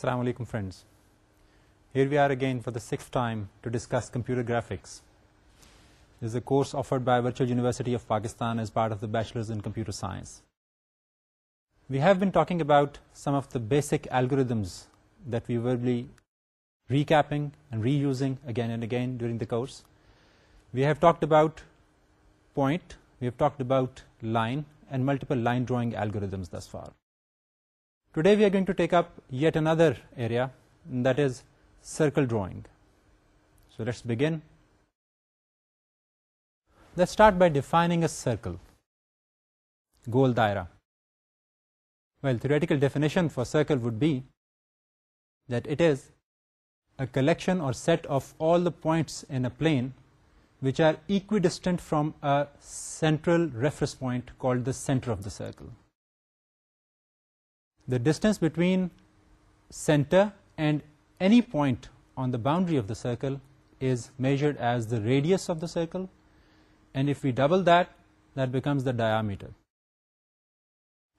السلام علیکم friends here we are again for the six time to discuss computer graphics is a course offered by Virtual University of Pakistan is part of the bachelors in computer science we have been talk about some of the basic algorithms that we we are keeping reusing again and again during the course we have talk about point we have talked about line and multiple line drawing algorithms this for Today we are going to take up yet another area, and that is circle drawing. So let's begin. Let's start by defining a circle, goal daira. Well, theoretical definition for circle would be that it is a collection or set of all the points in a plane which are equidistant from a central reference point called the center of the circle the distance between center and any point on the boundary of the circle is measured as the radius of the circle, and if we double that, that becomes the diameter.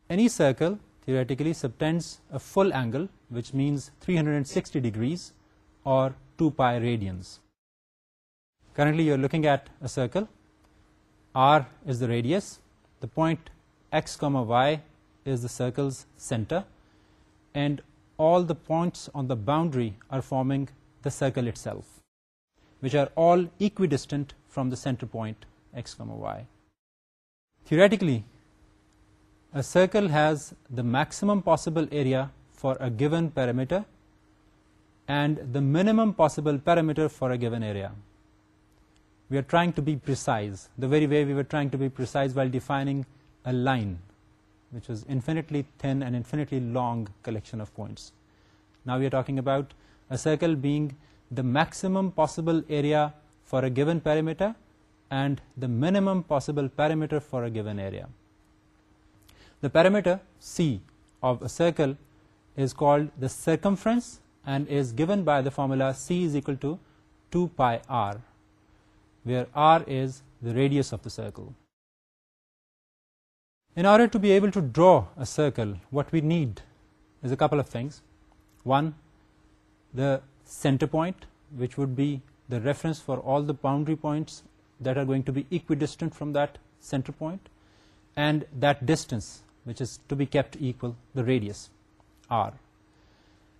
Any circle theoretically subtends a full angle, which means 360 degrees or 2 pi radians. Currently you are looking at a circle. R is the radius. The point x, y is the circle's center, and all the points on the boundary are forming the circle itself, which are all equidistant from the center point x comma y. Theoretically, a circle has the maximum possible area for a given perimeter and the minimum possible perimeter for a given area. We are trying to be precise, the very way we were trying to be precise while defining a line. Fundamentally long collection of points now talk about big the maximum possible for an parameter and the minimum possible parameter for given the parameter circle is کو circumference and is given by the formula C is equal to two pi R where R is the radius of the circle In order to be able to draw a circle, what we need is a couple of things. One, the center point, which would be the reference for all the boundary points that are going to be equidistant from that center point, and that distance, which is to be kept equal, the radius r.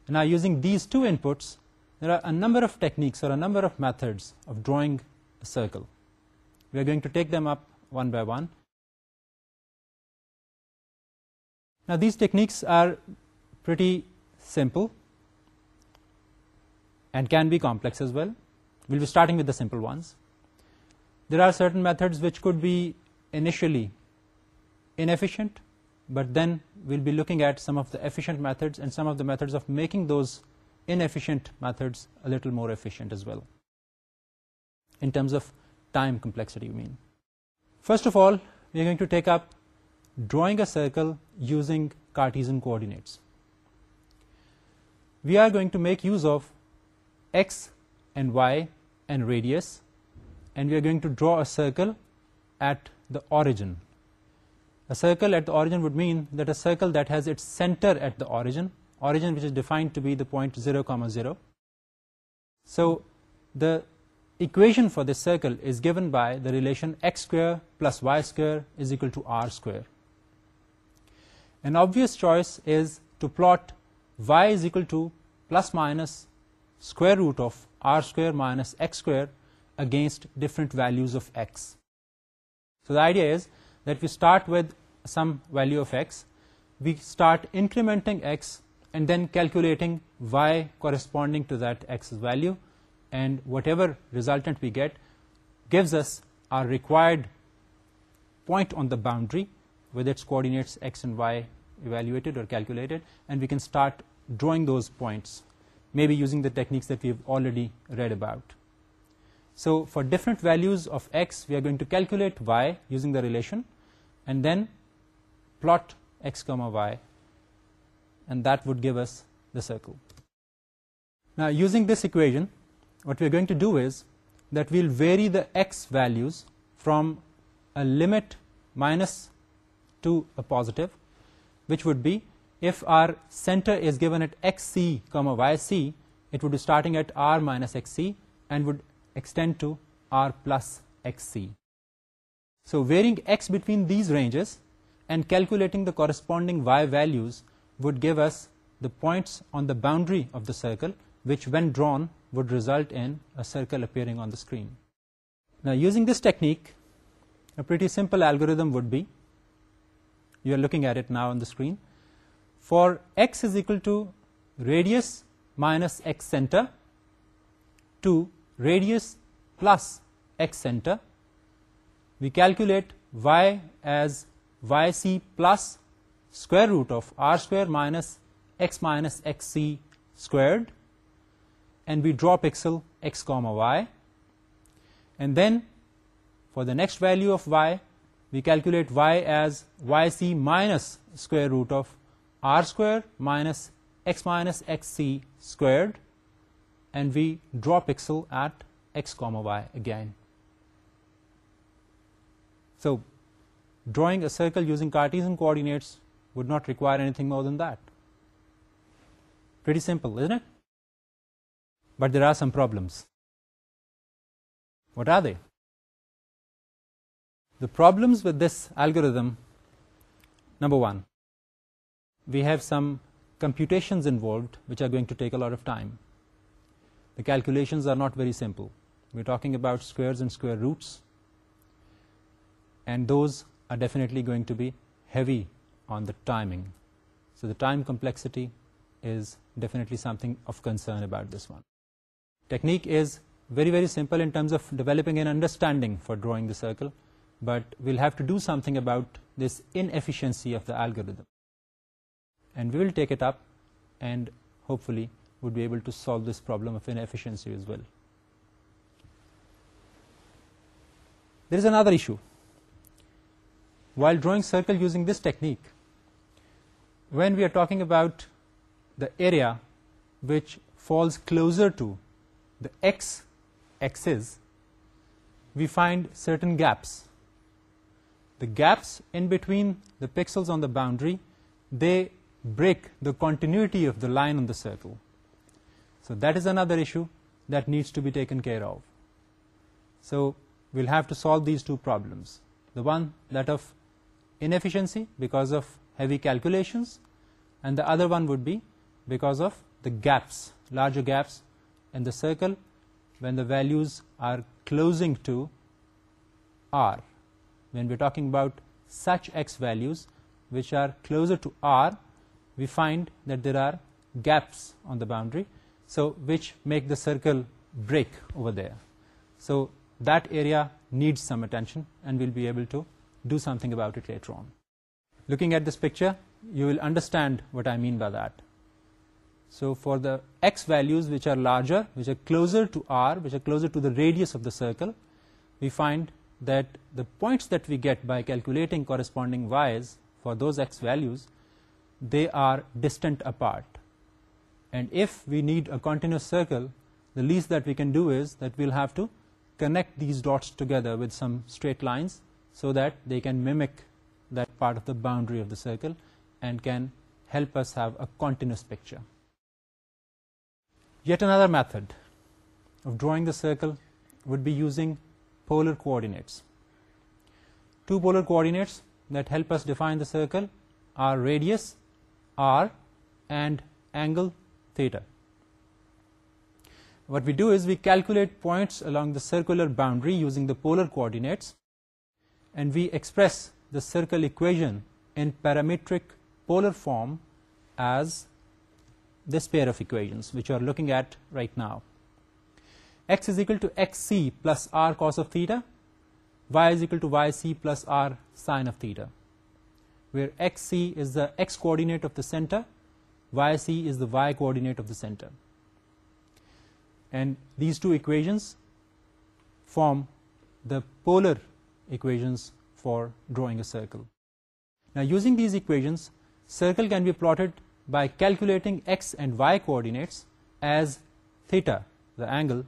Now, using these two inputs, there are a number of techniques or a number of methods of drawing a circle. We are going to take them up one by one. Now, these techniques are pretty simple and can be complex as well. We will be starting with the simple ones. There are certain methods which could be initially inefficient, but then we will be looking at some of the efficient methods and some of the methods of making those inefficient methods a little more efficient as well, in terms of time complexity, you mean. First of all, we are going to take up drawing a circle using Cartesian coordinates. We are going to make use of x and y and radius, and we are going to draw a circle at the origin. A circle at the origin would mean that a circle that has its center at the origin which is defined to be the point 0, 0. So the equation for this circle is given by the relation x square plus y square is equal to r square. An obvious choice is to plot y is equal to plus minus square root of r square minus x square against different values of x. So the idea is that we start with some value of x, we start incrementing x and then calculating y corresponding to that x's value, and whatever resultant we get gives us our required point on the boundary with its coordinates x and y evaluated or calculated, and we can start drawing those points, maybe using the techniques that we've already read about. So for different values of x, we are going to calculate y using the relation and then plot x comma y, and that would give us the circle. Now using this equation, what we're going to do is that we'll vary the x values from a limit minus to a positive which would be, if our center is given at xc comma yc, it would be starting at r minus xc and would extend to r plus xc. So varying x between these ranges and calculating the corresponding y values would give us the points on the boundary of the circle, which when drawn would result in a circle appearing on the screen. Now using this technique, a pretty simple algorithm would be you are looking at it now on the screen. For x is equal to radius minus x center to radius plus x center, we calculate y as yc plus square root of r square minus xc squared, and we draw pixel x comma y. And then for the next value of y, we calculate y as yc minus square root of r square minus xc squared, and we draw pixel at x comma y again. So drawing a circle using Cartesian coordinates would not require anything more than that. Pretty simple, isn't it? But there are some problems. What are they? The problems with this algorithm, number one, we have some computations involved which are going to take a lot of time. The calculations are not very simple. We're talking about squares and square roots, and those are definitely going to be heavy on the timing. So the time complexity is definitely something of concern about this one. Technique is very, very simple in terms of developing an understanding for drawing the circle. But we'll have to do something about this inefficiency of the algorithm. And we will take it up and hopefully would be able to solve this problem of inefficiency as well. There is another issue. While drawing circle using this technique, when we are talking about the area which falls closer to the x-axis, we find certain gaps the gaps in between the pixels on the boundary, they break the continuity of the line on the circle. So that is another issue that needs to be taken care of. So we'll have to solve these two problems. The one, that of inefficiency because of heavy calculations, and the other one would be because of the gaps, larger gaps in the circle when the values are closing to R. When we're talking about such x values which are closer to R, we find that there are gaps on the boundary, so which make the circle break over there. So that area needs some attention, and we'll be able to do something about it later on. Looking at this picture, you will understand what I mean by that. So for the x values which are larger, which are closer to R, which are closer to the radius of the circle, we find that the points that we get by calculating corresponding y's for those x values, they are distant apart. And if we need a continuous circle, the least that we can do is that we'll have to connect these dots together with some straight lines so that they can mimic that part of the boundary of the circle and can help us have a continuous picture. Yet another method of drawing the circle would be using polar coordinates. Two polar coordinates that help us define the circle are radius r and angle theta. What we do is we calculate points along the circular boundary using the polar coordinates, and we express the circle equation in parametric polar form as this pair of equations which you are looking at right now x is equal to xc plus r cos of theta, y is equal to yc plus r sine of theta, where xc is the x coordinate of the center, yc is the y coordinate of the center. And these two equations form the polar equations for drawing a circle. Now, using these equations, circle can be plotted by calculating x and y coordinates as theta, the angle,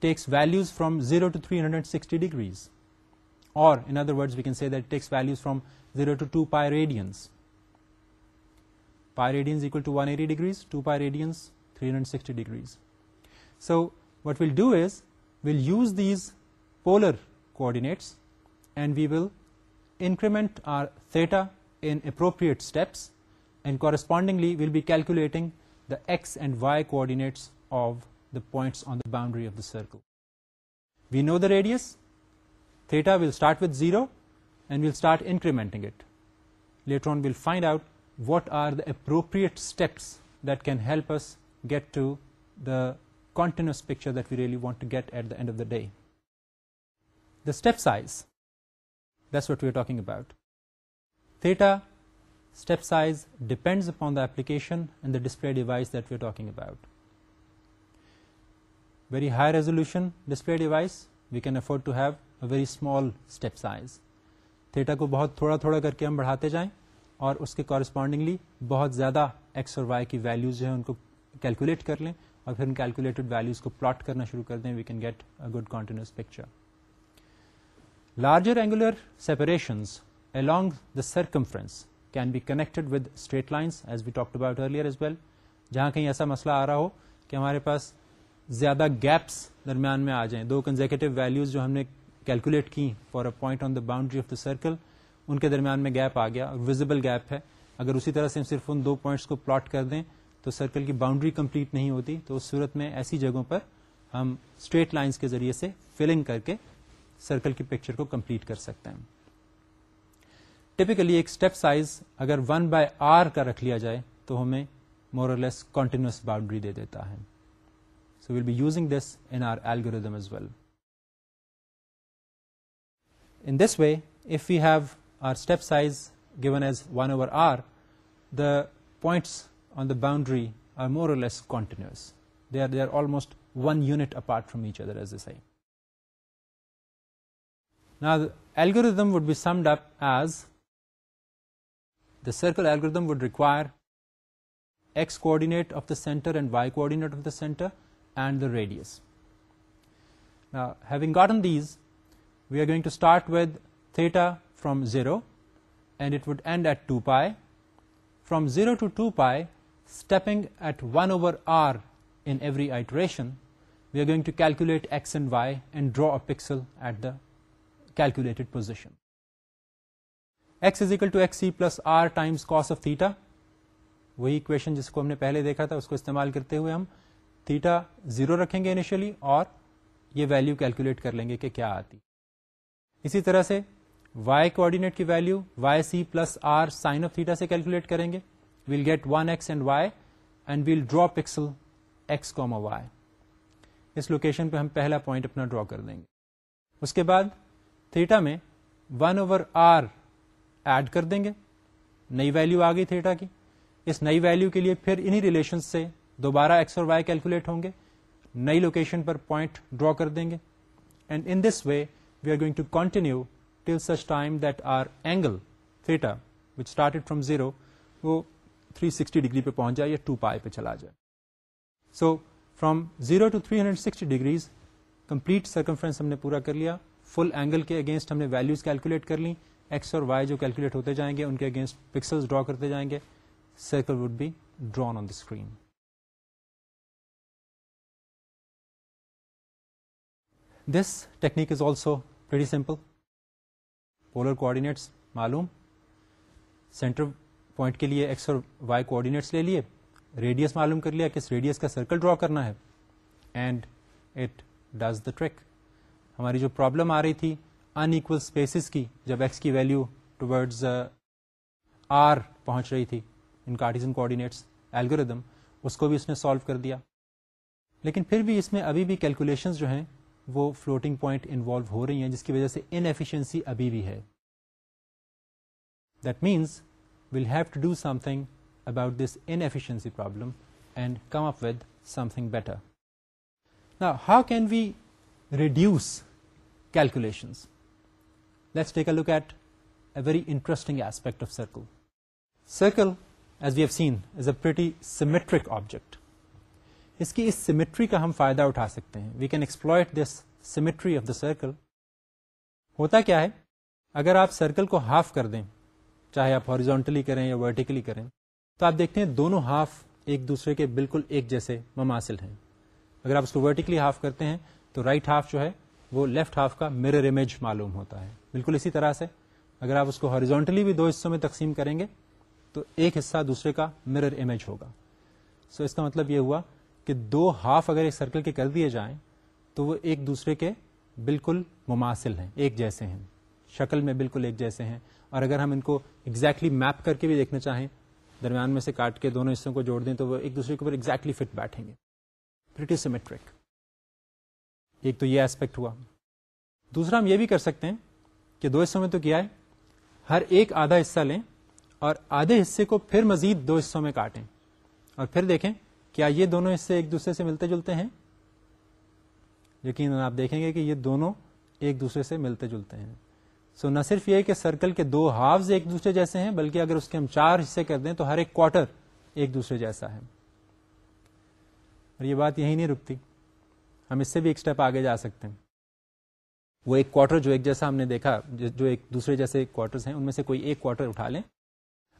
takes values from 0 to 360 degrees. Or in other words, we can say that it takes values from 0 to 2 pi radians. Pi radians equal to 180 degrees, 2 pi radians, 360 degrees. So what we'll do is, we'll use these polar coordinates and we will increment our theta in appropriate steps, and correspondingly we'll be calculating the x and y coordinates of the points on the boundary of the circle. We know the radius. Theta will start with 0 and we'll start incrementing it. Later on we'll find out what are the appropriate steps that can help us get to the continuous picture that we really want to get at the end of the day. The step size, that's what we're talking about. Theta step size depends upon the application and the display device that we're talking about. Very high resolution display device we can afford to ہیویریٹر کو ہم بڑھاتے جائیں اور اس کے correspondingly بہت زیادہ X اور وائی کی ویلوز ہیں ان کو کیلکولیٹ کر لیں اور پھر پلاٹ کرنا شروع کر دیں we can get good continuous picture larger angular separating circumference can be connected with straight line as we talk about earlier as well جہاں کہیں ایسا مسئلہ آ رہا ہو کہ ہمارے پاس زیادہ گیپس درمیان میں آ جائیں دو کنزیکٹو ویلوز جو ہم نے کیلکولیٹ کی for a point on the boundary of the circle ان کے درمیان میں گیپ آ گیا ویزبل گیپ ہے اگر اسی طرح سے ہم صرف ان دو پوائنٹس کو پلاٹ کر دیں تو سرکل کی باؤنڈری کمپلیٹ نہیں ہوتی تو اس صورت میں ایسی جگہوں پر ہم اسٹریٹ لائنس کے ذریعے سے فلنگ کر کے سرکل کی پکچر کو کمپلیٹ کر سکتے ہیں ٹپکلی ایک اسٹیپ سائز اگر ون بائی آر کا رکھ لیا جائے تو ہمیں مورلیس کنٹینیوس باؤنڈری دے دیتا ہے So we'll be using this in our algorithm as well. In this way, if we have our step size given as 1/r, the points on the boundary are more or less continuous. They are almost 1 unit apart from each other, as they say. Now the algorithm would be summed up as, the circle algorithm would require x coordinate of the center and y coordinate of the center radius has we are going to start theta from zero and it why from zero to two pi at one over R iteration we are going to calculate X and Y and draw pixel at the calculate position X is equal to S C plus R times cos of theta وہی کوششن جس کو ہم نے پہلے دیکھا تھا اس کو استعمال کرتے ہوئے ہم تھیٹا زیرو رکھیں گے انیشلی اور یہ ویلو کیلکولیٹ کر لیں گے کہ کیا آتی اسی طرح سے وائی کوآڈینیٹ کی value Y C plus R sine of theta سے کیلکولیٹ کریں گے we'll get one X and Y and we'll draw pixel X comma Y us location پہ ہم پہلا پوائنٹ اپنا ڈرا کر دیں گے اس کے بعد تھیٹا میں ون اوور آر ایڈ کر دیں گے نئی ویلو آ گئی تھیٹا کی اس نئی ویلو کے لیے پھر انہی ریلیشن سے دوبارہ ایکس اور وائی کیلکولیٹ ہوں گے نئی لوکیشن پر پوائنٹ ڈرا کر دیں گے and in this way we are going to continue till such time that our angle which start from zero وہ 360 سکسٹی ڈگری پہ پہنچ جائے یا ٹو پائے پہ چلا جائے so from zero to three hundred sixty degrees complete circumference ہم نے پورا کر لیا فل اینگل کے اگینسٹ ہم نے ویلوز کیلکولیٹ کر لیں ایکس اور وائی جو کیلکولیٹ ہوتے جائیں گے ان کے اگینسٹ پکسل ڈرا کرتے جائیں گے circle would be drawn on the screen this technique is also very simple polar coordinates معلوم سینٹر پوائنٹ کے لیے ایکس اور وائی کوآڈینیٹس لے لیے ریڈیس معلوم کر لیا کس ریڈیس کا سرکل ڈرا کرنا ہے and it does the track ہماری جو پرابلم آ رہی تھی ایکول اسپیسیز کی جب ایکس کی ویلو ٹوڈز آر پہنچ رہی تھی ان کارٹیزن کوآڈینیٹس ایلگوریدم اس کو بھی اس نے سالو کر دیا لیکن پھر بھی اس میں ابھی بھی کیلکولیشنز جو ہیں وہ فلوٹنگ پوائنٹ انوالو ہو رہی ہیں جس کی وجہ سے ان ایفیشئنسی ابھی بھی ہے that means we'll have to do something about this inefficiency problem and come up with something there how can we reduce calculations let's take a look at a very interesting aspect of circle circle as we've seen is اےٹی symmetric object اس کی اس symmetry کا ہم فائدہ اٹھا سکتے ہیں we can exploit this symmetry of the circle ہوتا کیا ہے اگر آپ سرکل کو ہاف کر دیں چاہے آپ ہاریزونٹلی کریں یا ورٹیکلی کریں تو آپ دیکھتے ہیں دونوں ہاف ایک دوسرے کے بالکل ایک جیسے مماثل ہیں اگر آپ اس کو ورٹیکلی ہاف کرتے ہیں تو رائٹ ہاف جو ہے وہ لیفٹ ہاف کا میرر امیج معلوم ہوتا ہے بالکل اسی طرح سے اگر آپ اس کو ہاریزونٹلی بھی دو حصوں میں تقسیم کریں گے تو ایک حصہ دوسرے کا میرر امیج ہوگا سو so اس کا مطلب یہ ہوا کہ دو ہاف اگر ایک سرکل کے کر دیے جائیں تو وہ ایک دوسرے کے بالکل مماثل ہیں ایک جیسے ہیں شکل میں بالکل ایک جیسے ہیں اور اگر ہم ان کو ایگزیکٹلی exactly میپ کر کے بھی دیکھنا چاہیں درمیان میں سے کاٹ کے دونوں حصوں کو جوڑ دیں تو وہ ایک دوسرے کے اوپر ایگزیکٹلی فٹ بیٹھیں گے پریٹی سیمیٹرک ایک تو یہ ایسپیکٹ ہوا دوسرا ہم یہ بھی کر سکتے ہیں کہ دو حصوں میں تو کیا ہے ہر ایک آدھا حصہ لیں اور آدھے حصے کو پھر مزید دو حصوں میں کاٹیں اور پھر دیکھیں کیا یہ دونوں حصے ایک دوسرے سے ملتے جلتے ہیں یقیناً آپ دیکھیں گے کہ یہ دونوں ایک دوسرے سے ملتے جلتے ہیں سو so, نہ صرف یہ کہ سرکل کے دو ہافز ایک دوسرے جیسے ہیں بلکہ اگر اس کے ہم چار حصے کر دیں تو ہر ایک کوارٹر ایک دوسرے جیسا ہے اور یہ بات یہی نہیں رکتی ہم اس سے بھی ایک اسٹیپ آگے جا سکتے ہیں وہ ایک کوارٹر جو ایک جیسا ہم نے دیکھا جو ایک دوسرے جیسے کوارٹر ہیں ان میں سے کوئی ایک کوارٹر اٹھا لیں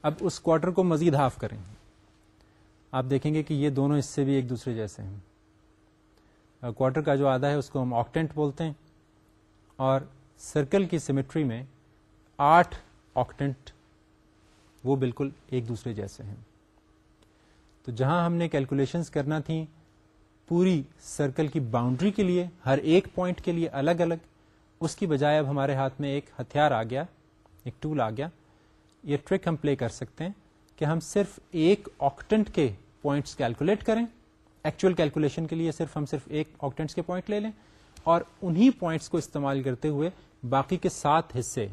اب اس کوارٹر کو مزید ہاف کریں آپ دیکھیں گے کہ یہ دونوں حصے بھی ایک دوسرے جیسے ہیں کوارٹر کا جو آدھا ہے اس کو ہم آکٹینٹ بولتے ہیں اور سرکل کی سیمیٹری میں آٹھ آکٹینٹ وہ بالکل ایک دوسرے جیسے ہیں تو جہاں ہم نے کیلکولیشنز کرنا تھی پوری سرکل کی باؤنڈری کے لیے ہر ایک پوائنٹ کے لیے الگ الگ اس کی بجائے اب ہمارے ہاتھ میں ایک ہتھیار آ گیا ایک ٹول آ گیا یہ ٹرک ہم پلے کر سکتے ہیں کہ ہم صرف ایک آکٹنٹ کے پوائنٹس کیلکولیٹ کریں ایکچوئل کیلکولیشن کے لیے صرف ہم صرف ایک آکٹینٹس کے پوائنٹ لے لیں اور انہی پوائنٹس کو استعمال کرتے ہوئے باقی کے سات حصے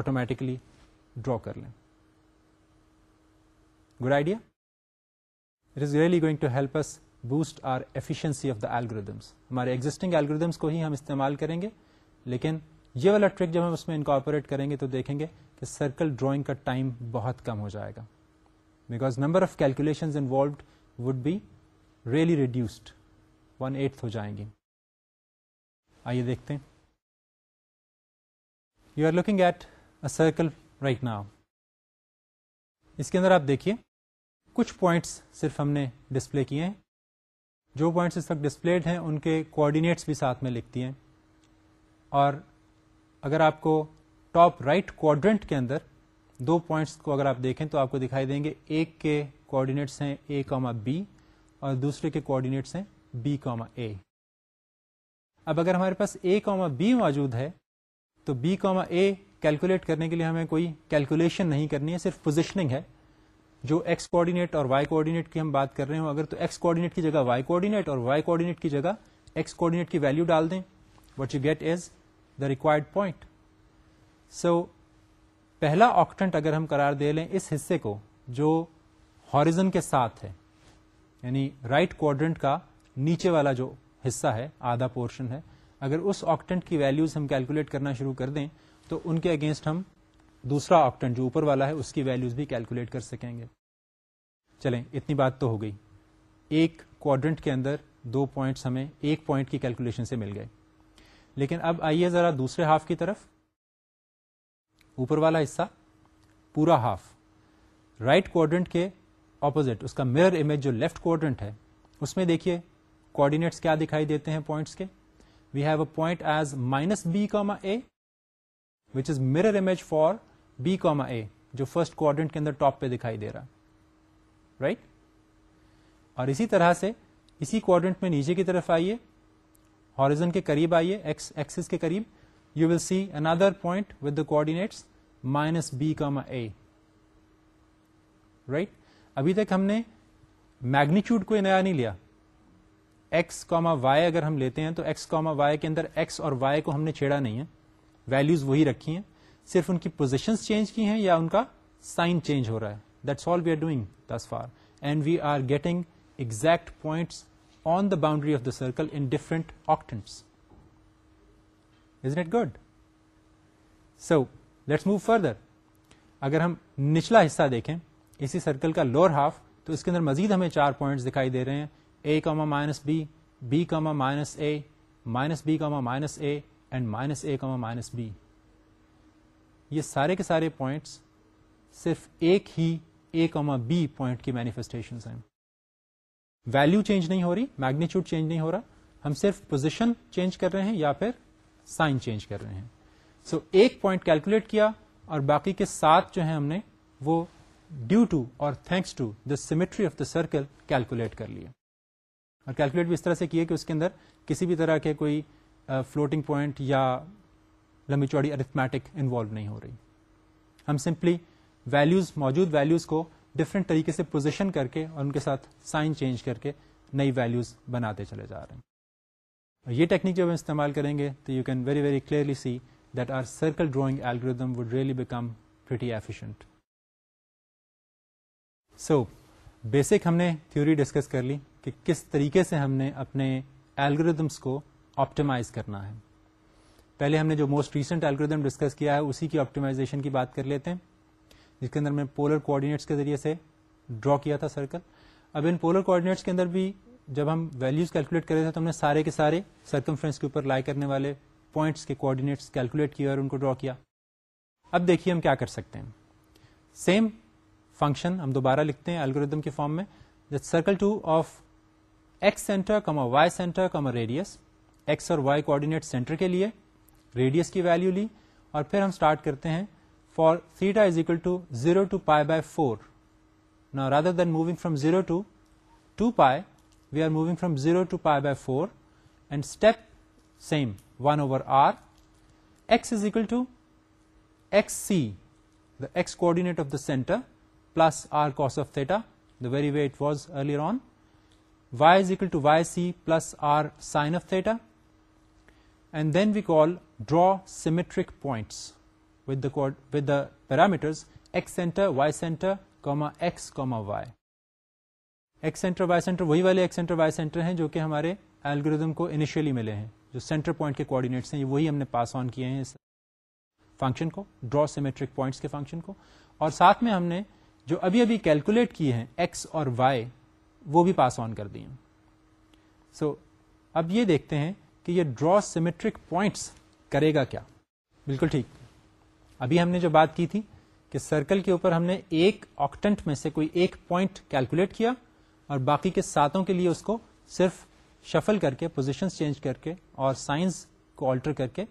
آٹومیٹکلی ڈرا کر لیں good idea it is really going to help us boost our efficiency of the algorithms ہمارے ایگزٹنگ ایلگردمس کو ہی ہم استعمال کریں گے لیکن یہ والا ٹرک جب ہم اس میں انکارپوریٹ کریں گے تو دیکھیں گے کہ سرکل ڈرائنگ کا ٹائم بہت کم ہو جائے گا because number of calculation involved would be really reduced one eight ہو جائیں گے آئیے دیکھتے ہیں you are looking at a circle right now اس کے اندر آپ دیکھیے کچھ پوائنٹس صرف ہم نے ڈسپلے کیے ہیں جو پوائنٹس اس وقت ڈسپلیڈ ہیں ان کے کوآڈینیٹس بھی ساتھ میں لکھتی ہیں اور اگر آپ کو ٹاپ رائٹ کوڈرنٹ کے اندر دو پوائنٹس کو اگر آپ دیکھیں تو آپ کو دکھائی دیں گے ایک کے کوآڈینیٹس ہیں اے کاما بی اور دوسرے کے کوآڈینیٹس ہیں بی کاما اے اب اگر ہمارے پاس اے کاما بی موجود ہے تو بی کاما اے کیلکولیٹ کرنے کے لیے ہمیں کوئی کیلکولیشن نہیں کرنی ہے صرف پوزیشننگ ہے جو ایکس کوآڈینیٹ اور وائی کوآڈینیٹ کی ہم بات کر رہے ہوں اگر تو ایکس کوآڈینیٹ کی جگہ وائی کوآڈینیٹ اور وائی کوآڈینیٹ کی جگہ ایکس کوآڈینیٹ کی ویلو ڈال دیں what you get is the required point so پہلا آکٹنٹ اگر ہم قرار دے لیں اس حصے کو جو ہارزن کے ساتھ ہے یعنی رائٹ کوڈرنٹ کا نیچے والا جو حصہ ہے آدھا پورشن ہے اگر اس آکٹنٹ کی ویلوز ہم کیلکولیٹ کرنا شروع کر دیں تو ان کے اگینسٹ ہم دوسرا آکٹنٹ جو اوپر والا ہے اس کی ویلوز بھی کیلکولیٹ کر سکیں گے چلیں اتنی بات تو ہو گئی ایک کوڈرنٹ کے اندر دو پوائنٹس ہمیں ایک پوائنٹ کی کیلکولیشن سے مل گئے لیکن اب آئیے ذرا دوسرے ہاف کی طرف اوپر والا حصہ پورا ہاف رائٹ کوارڈنٹ کے اپوزٹ اس کا میرر امیج جو لیفٹ کوڈرنٹ ہے اس میں دیکھیے کوڈینیٹس کیا دکھائی دیتے ہیں پوائنٹس کے we have a point as minus B comma which is mirror image for B comma A جو فرسٹ کوڈرنٹ کے اندر ٹاپ پہ دکھائی دے رہا رائٹ right? اور اسی طرح سے اسی کوڈرنٹ میں نیچے کی طرف آئیے ہارزن کے قریب آئیے ایکس ایکسس کے قریب you will see another point with the coordinates minus B comma right ابھی تک ہم نے میگنیچی کو یہ نیا نہیں لیا ایکس کاما وائی اگر ہم لیتے ہیں تو ایکس کاما وائی کے اندر ایکس اور وائی کو ہم نے چیڑا نہیں ہے ویلوز وہی رکھی ہیں صرف ان کی پوزیشنس چینج کی ہیں یا ان کا سائن چینج ہو رہا ہے that's all we are doing this for and we are getting exact points on the boundary of the circle in different octant not good so let's move further اگر ہم نچلا حصہ دیکھیں اسی سرکل کا لوور ہاف تو اس کے اندر مزید ہمیں چار پوائنٹس دکھائی دے رہے ہیں A comma minus B B comma minus A minus B comma minus A and minus A comma minus B یہ سارے کے سارے پوائنٹس صرف ایک ہی اے کاما بی پوائنٹ کی مینیفیسٹیشن ہیں ویلو چینج نہیں ہو رہی میگنیچیوڈ چینج نہیں ہو رہا ہم صرف پوزیشن چینج کر رہے ہیں یا پھر سائن چینج کر رہے ہیں سو so, ایک پوائنٹ کیلکولیٹ کیا اور باقی کے ساتھ جو ہے ہم نے وہ ڈیو ٹو اور thanks to the symmetry of the circle calculate کر لیا اور کیلکولیٹ بھی اس طرح سے کیا کہ اس کے اندر کسی بھی طرح کے کوئی فلوٹنگ پوائنٹ یا لمبی چوڑی ارتھمیٹک انوالو نہیں ہو رہی ہم سمپلی ویلوز موجود ویلوز کو ڈفرنٹ طریقے سے پوزیشن کر کے اور ان کے ساتھ سائن چینج کر کے نئی ویلوز بناتے چلے جا رہے ہیں یہ ٹیکنیک جب ہم استعمال کریں گے تو you can very very clearly see that our circle drawing algorithm would really become efficient so basic ہم نے تھیوری ڈسکس کر لی کہ کس طریقے سے ہم نے اپنے ایلگردمس کو آپٹیمائز کرنا ہے پہلے ہم نے جو موسٹ ریسنٹ ایلگردم ڈسکس کیا ہے اسی کی آپٹیمائزیشن کی بات کر لیتے ہیں جس کے اندر میں پولر کوآڈینیٹس کے ذریعے سے ڈرا کیا تھا سرکل اب ان پولر کوآڈینیٹس کے اندر بھی جب ہم ویلوز کیلکولیٹ رہے تھے تو ہم نے سارے کے سارے فرینڈس کے اوپر لائی کرنے والے پوائنٹس کے کوآڈینیٹس کیلکولیٹ کیا ڈرا کیا اب دیکھیے ہم کیا کر سکتے ہیں سیم فنکشن ہم دوبارہ لکھتے ہیں الگوریدم کے فارم میں circle two of x center comma y center comma اور ریڈیس ایکس اور وائی کوآڈینیٹ سینٹر کے لیے ریڈیس کی ویلو لی اور پھر ہم اسٹارٹ کرتے ہیں for تھریٹا is equal to zero to pi by four نا rather than moving from zero to two pi we are moving from 0 to pi by 4, and step same 1 over r. X is equal to xc, the x coordinate of the center, plus r cos of theta, the very way it was earlier on. Y is equal to yc plus r sine of theta, and then we call draw symmetric points with the parameters x center, y center, comma x, comma y. Center y center وہی والے x centre y center ہیں جو کہ ہمارے algorithm کو initially ملے ہیں جو سینٹر پوائنٹ کے ہیں وہی ہم نے پاس آن کیے اس فنکشن کو ڈرا سیمیٹرک پوائنٹس کے فنکشن کو اور ساتھ میں ہم نے جو ابھی ابھی کیلکولیٹ کیے ہیں ایکس اور وائی وہ بھی پاس آن کر دیے سو so, اب یہ دیکھتے ہیں کہ یہ ڈرا سیمیٹرک پوائنٹس کرے گا کیا بالکل ٹھیک ابھی ہم نے جو بات کی تھی کہ سرکل کے اوپر ہم نے ایک آکٹنٹ میں سے کوئی ایک پوائنٹ کیلکولیٹ کیا اور باقی کے ساتوں کے لیے اس کو صرف شفل کر کے پوزیشن چینج کر کے اور سائنس کو آلٹر کر کے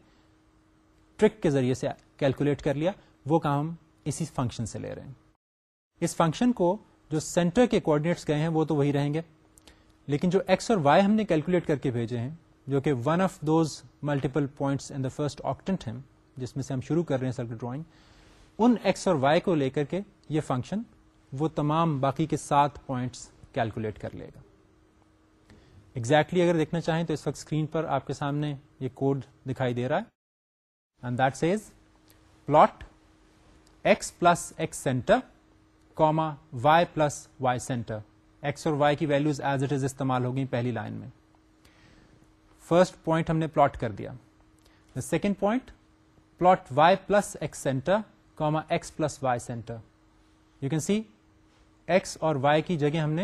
ٹرک کے ذریعے سے کیلکولیٹ کر لیا وہ کام ہم اسی فنکشن سے لے رہے ہیں اس فنکشن کو جو سینٹر کے کوڈینیٹس گئے ہیں وہ تو وہی رہیں گے لیکن جو ایکس اور وائی ہم نے کیلکولیٹ کر کے بھیجے ہیں جو کہ one of those multiple points in the first octant ہیں جس میں سے ہم شروع کر رہے ہیں سرکل ڈرائنگ ان ایکس اور وائی کو لے کر کے یہ فنکشن وہ تمام باقی کے سات پوائنٹس کیلکولیٹ کر لے گا ایگزیکٹلی exactly اگر دیکھنا چاہیں تو اس وقت اسکرین پر آپ کے سامنے یہ کوڈ دکھائی دے رہا ہے and that says plot x x x plus plus center center comma y y y اور کی ویلوز ایز اٹ از استعمال ہو گئی پہلی لائن میں فرسٹ پوائنٹ ہم نے پلاٹ کر دیا the second point plot y plus x center comma x plus y center you can see x اور وائی کی جگہ ہم نے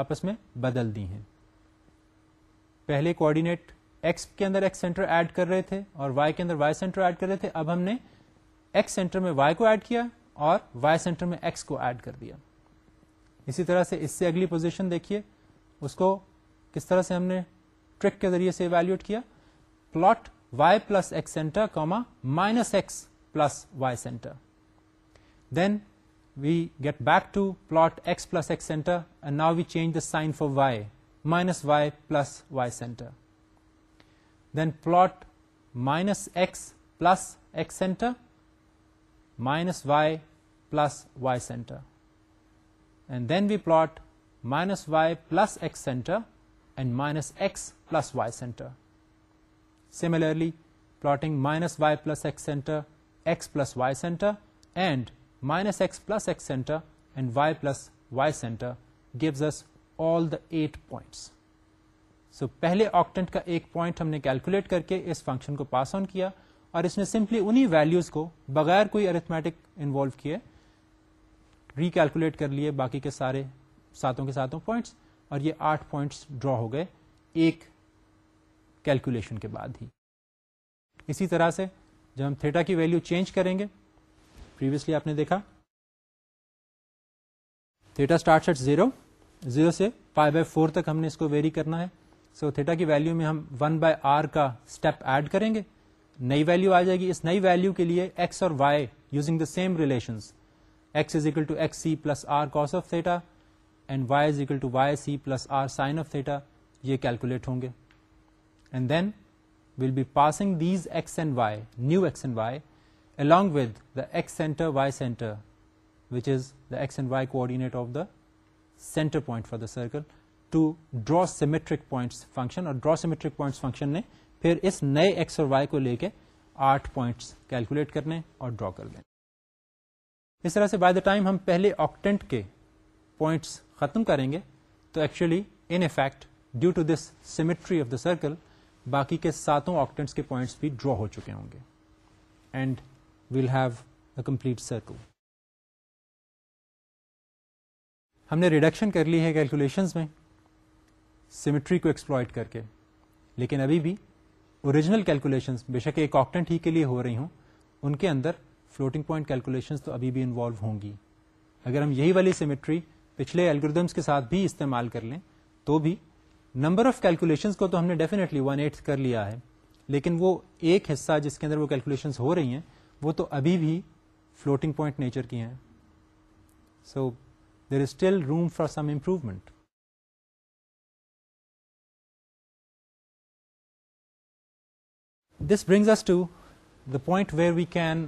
آپس میں بدل دی ہیں پہلے کوآڈینیٹ ایکس کے اندر ایکس سینٹر ایڈ کر رہے تھے اور وائی کے اندر وائی سینٹر ایڈ کر رہے تھے اب ہم نے ایکس سینٹر میں وائی کو ایڈ کیا اور وائی سینٹر میں ایکس کو ایڈ کر دیا اسی طرح سے اس سے اگلی پوزیشن دیکھیے اس کو کس طرح سے ہم نے ٹرک کے ذریعے سے ایویلوٹ کیا plot y plus x center comma minus x plus y center then we get back to plot x plus x center, and now we change the sign for y, minus y plus y center. Then plot minus x plus x center, minus y plus y center. And then we plot minus y plus x center and minus x plus y center. Similarly, plotting minus y plus x center, x plus y center, and minus x plus x center and y plus y center gives eight points so پہلے octant کا ایک point ہم نے calculate کر کے اس function کو pass آن کیا اور اس نے سمپلی انہیں ویلوز کو بغیر کوئی ارتھمیٹک انوالو کیے ریکلکولیٹ کر لیے باقی کے سارے ساتوں کے ساتوں پوائنٹس اور یہ آٹھ پوائنٹس ڈرا ہو گئے ایک کیلکولیشن کے بعد ہی اسی طرح سے جب ہم تھیٹر کی ویلو چینج کریں گے پریویسلی آپ نے دیکھا تھیٹا اسٹارٹ زیرو زیرو سے فائیو بائی فور تک ہم نے اس کو ویری کرنا ہے سو so, تھیٹا کی ویلو میں ہم ون بائی آر کا اسٹیپ ایڈ کریں گے نئی ویلو آ جائے گی اس نئی ویلو کے لیے ایکس اور y using the same relation x is equal to x c plus r cos of theta and y is equal to y c plus r sine of theta یہ calculate ہوں گے and then we'll be passing these x and y new x and y along with x center y center which is the x and y coordinate of the center to draw symmetric points function اور draw symmetric function نے پھر اس نئے x اور y کو لے کے آٹھ پوائنٹس کیلکولیٹ کر لیں اور ڈرا کر لیں اس طرح سے بائی دا ٹائم ہم پہلے آکٹنٹ کے پوائنٹس ختم کریں گے تو actually in effect due to this symmetry of the circle باقی کے ساتوں آکٹینٹس کے پوائنٹس بھی ڈرا ہو چکے ہوں گے and we'll have a complete circle ہم نے ریڈکشن کر لی ہے کیلکولیشنز میں سیمیٹری کو ایکسپلوئڈ کر کے لیکن ابھی بھی اوریجنل کیلکولیشنز بے شک ایک آکٹنٹ ہی کے لیے ہو رہی ہوں ان کے اندر فلوٹنگ پوائنٹ کیلکولیشنز تو ابھی بھی انوالو ہوں گی اگر ہم یہی والی سیمیٹری پچھلے الگوریدمس کے ساتھ بھی استعمال کر لیں تو بھی نمبر آف کیلکولیشنز کو تو ہم نے ڈیفینیٹلی ون ایٹ کر لیا ہے لیکن وہ ایک حصہ جس کے اندر وہ کیلکولیشنز ہو رہی ہیں وہ تو ابھی بھی فلوٹنگ پوائنٹ نیچر کی ہیں so there is still room for some improvement this brings us to the point where we can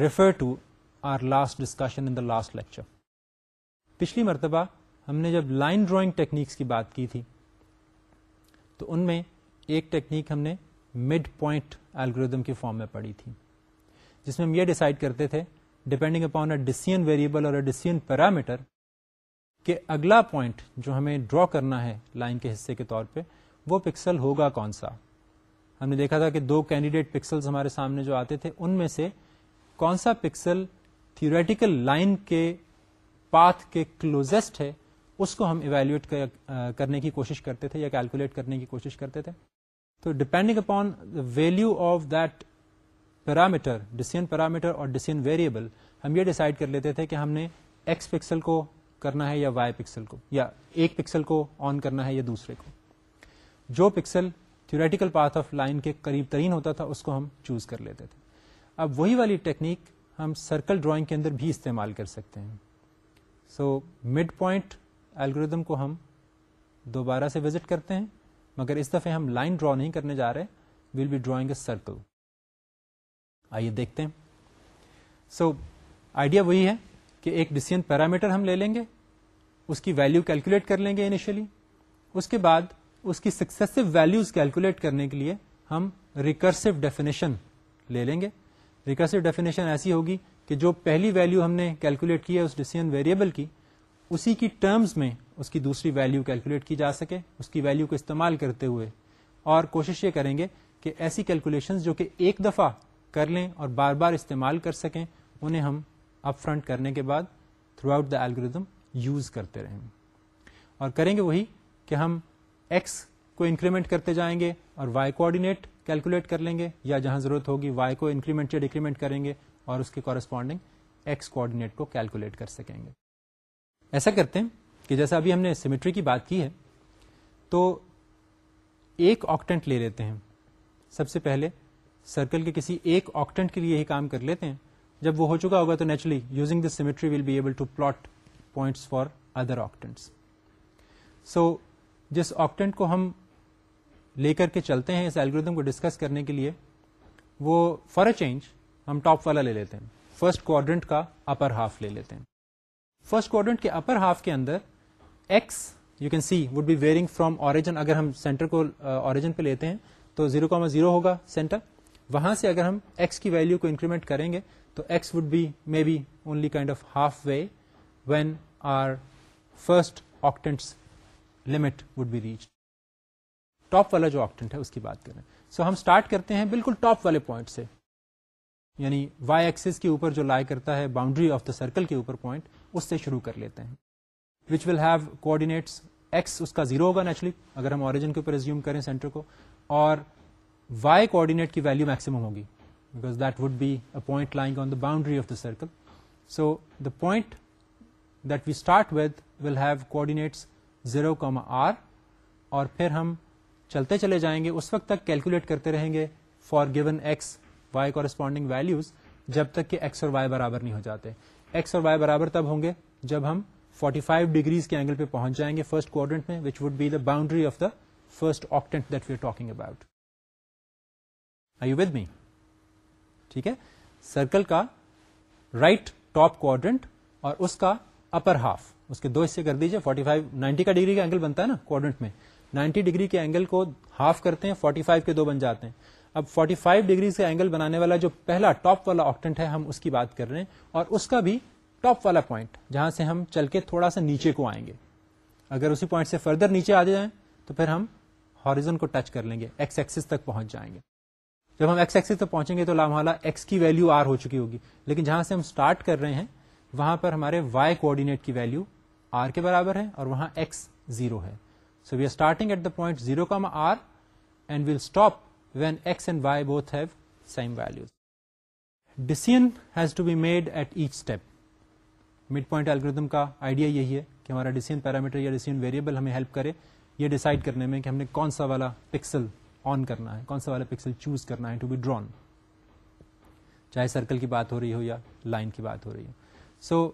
refer to our last discussion in the last lecture پچھلی مرتبہ ہم نے جب لائن ڈرائنگ ٹیکنیکس کی بات کی تھی تو ان میں ایک ٹیکنیک ہم نے مڈ پوائنٹ الگوریدم کے فارم میں پڑھی تھی جس میں ہم یہ ڈیسائڈ کرتے تھے depending upon a decision variable اور پیرامیٹر کہ اگلا پوائنٹ جو ہمیں ڈرا کرنا ہے لائن کے حصے کے طور پہ وہ پکسل ہوگا کون سا ہم نے دیکھا تھا کہ دو کینڈیڈیٹ پکسل ہمارے سامنے جو آتے تھے ان میں سے کون سا پکسل تھوریٹیکل لائن کے پاتھ کے کلوزسٹ ہے اس کو ہم ایویلویٹ کرنے کی کوشش کرتے تھے یا کیلکولیٹ کرنے کی کوشش کرتے تھے تو depending upon value of that parameter decision parameter اور ڈسین ویریبل ہم یہ ڈیسائیڈ کر لیتے تھے کہ ہم نے ایکس پکسل کو کرنا ہے یا وائی پکسل کو یا ایک پکسل کو آن کرنا ہے یا دوسرے کو جو pixel theoretical path of line کے قریب ترین ہوتا تھا اس کو ہم چوز کر لیتے تھے اب وہی والی ٹیکنیک ہم سرکل ڈرائنگ کے اندر بھی استعمال کر سکتے ہیں سو مڈ پوائنٹ الگوریدم کو ہم دوبارہ سے وزٹ کرتے ہیں مگر اس دفعہ ہم لائن ڈرا نہیں کرنے جا رہے we'll be drawing a circle آئیے دیکھتے ہیں سو آئیڈیا وہی ہے کہ ایک ڈسیزن پیرامیٹر ہم لے لیں گے اس کی ویلو کیلکولیٹ کر لیں گے انیشلی اس کے بعد اس کی سکسیسو ویلوز کیلکولیٹ کرنے کے لیے ہم ریکرسو ڈیفینیشن لے لیں گے ریکرسو ڈیفینیشن ایسی ہوگی کہ جو پہلی ویلو ہم نے کیلکولیٹ کی ہے اس ڈسیزن ویریبل کی اسی کی ٹرمز میں اس کی دوسری ویلو کیلکولیٹ کی جا سکے اس کی ویلو کو استعمال کرتے ہوئے اور کوشش یہ کریں گے کہ ایسی کیلکولیشن جو کہ ایک دفعہ کر لیں اور بار بار استعمال کر سکیں انہیں ہم اپ فرنٹ کرنے کے بعد throughout the algorithm use کرتے رہیں اور کریں گے وہی کہ ہم ایکس کو انکریمنٹ کرتے جائیں گے اور وائی کوآڈینیٹ کیلکولیٹ کر لیں گے یا جہاں ضرورت ہوگی وائی کو انکریمنٹ یا ڈیکریمنٹ کریں گے اور اس کے کورسپونڈنگ ایکس کوآڈینیٹ کو کیلکولیٹ کر سکیں گے ایسا کرتے ہیں کہ جیسا ابھی ہم نے سیمیٹری کی بات کی ہے تو ایک آکٹنٹ لے لیتے ہیں سب سے پہلے سرکل کے کسی ایک آکٹنٹ کے لیے ہی کام کر لیتے ہیں جب وہ ہو چکا ہوگا تو naturally using this symmetry will be able to plot points for other octants so جس آکٹنٹ کو ہم لے کر کے چلتے ہیں اس ایلگردم کو ڈسکس کرنے کے لیے وہ فار اے چینج ہم ٹاپ والا لے لیتے ہیں فرسٹ کوڈرنٹ کا اپر ہاف لے لیتے ہیں فرسٹ کوڈنٹ کے اپر ہاف کے اندر x you can see would be varying from origin اگر ہم سینٹر کو آرجن پہ لیتے ہیں تو زیرو زیرو ہوگا سینٹر وہاں سے اگر ہم ایکس کی ویلو کو انکریمنٹ کریں گے تو x would be may be only kind of half way when our first octants limit would be reach top والا جو آکٹنٹ ہے اس کی بات کریں سو ہم اسٹارٹ کرتے ہیں بالکل ٹاپ والے پوائنٹ سے یعنی وائی ایکسس کے اوپر جو لائے کرتا ہے باؤنڈری آف دا سرکل کے اوپر پوائنٹ اس سے شروع کر لیتے ہیں which will have coordinates x اس کا زیرو ہوگا نیچرلی اگر ہم آرجن کے اوپر ریزیوم کریں سینٹر کو اور وائی کوڈیٹ کی ویلو میکسمم ہوگی because that would be a lying on the boundary of the circle so the point that we start with will have coordinates zero comma r اور پھر ہم چلتے چلے جائیں گے اس وقت تک کیلکولیٹ کرتے رہیں گے for given X Y corresponding values جب تک کہ ایکس اور وائی برابر نہیں ہو جاتے ایکس اور وائی برابر تب ہوں گے جب ہم 45 فائیو ڈگریز کے اینگل پہ پہنچ جائیں گے فرسٹ کوڈنٹ میں which would be the boundary of the first octant that we are talking about I you with me ٹھیک ہے سرکل کا رائٹ ٹاپ کوڈرنٹ اور اس کا اپر ہاف اس کے دو حصے کر دیجیے فورٹی فائیو نائنٹی کا ڈگری کوڈرنٹ میں نائنٹی ڈگری کے اینگل کو ہاف کرتے ہیں فورٹی فائیو کے دو بن جاتے ہیں اب فورٹی فائیو ڈگری بنانے والا جو پہلا ٹاپ والا آپٹنٹ ہے ہم اس کی بات کر رہے ہیں اور اس کا بھی ٹاپ والا پوائنٹ جہاں سے ہم چل کے تھوڑا سا نیچے کو آئیں گے اگر اسی پوائنٹ سے فردر نیچے آ جائیں تو پھر ہم ہارزن کو ٹچ کر لیں گے ایکس ایکسس تک پہنچ جائیں گے جب ہم ایکس ایکسس پہ پہنچیں گے تو ایکس کی ویلو آر ہو چکی ہوگی لیکن جہاں سے ہم اسٹارٹ کر رہے ہیں وہاں پر ہمارے وائی کوآڈینیٹ کی ویلو آر کے برابر ہے اور وہاں ایکس زیرو ہے so we are starting at the point zero comma r and we'll stop when x and y both have same value decision has to be made at each step mid point algo کا idea یہی ہے کہ ہمارا ڈیسیئن parameter یا ڈیسین variable ہمیں help کرے یہ decide کرنے میں کہ ہم نے کون سا والا پکسل آن کرنا ہے کون سا والا پکسل چوز کرنا ہے ٹو بی ڈرون چاہے سرکل کی بات ہو رہی ہو یا لائن کی بات ہو رہی ہو so